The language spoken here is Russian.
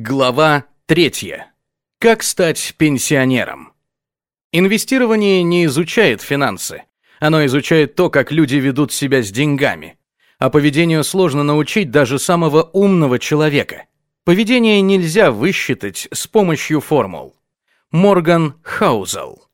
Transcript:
Глава третья. Как стать пенсионером? Инвестирование не изучает финансы. Оно изучает то, как люди ведут себя с деньгами. А поведению сложно научить даже самого умного человека. Поведение нельзя высчитать с помощью формул. Морган Хаузел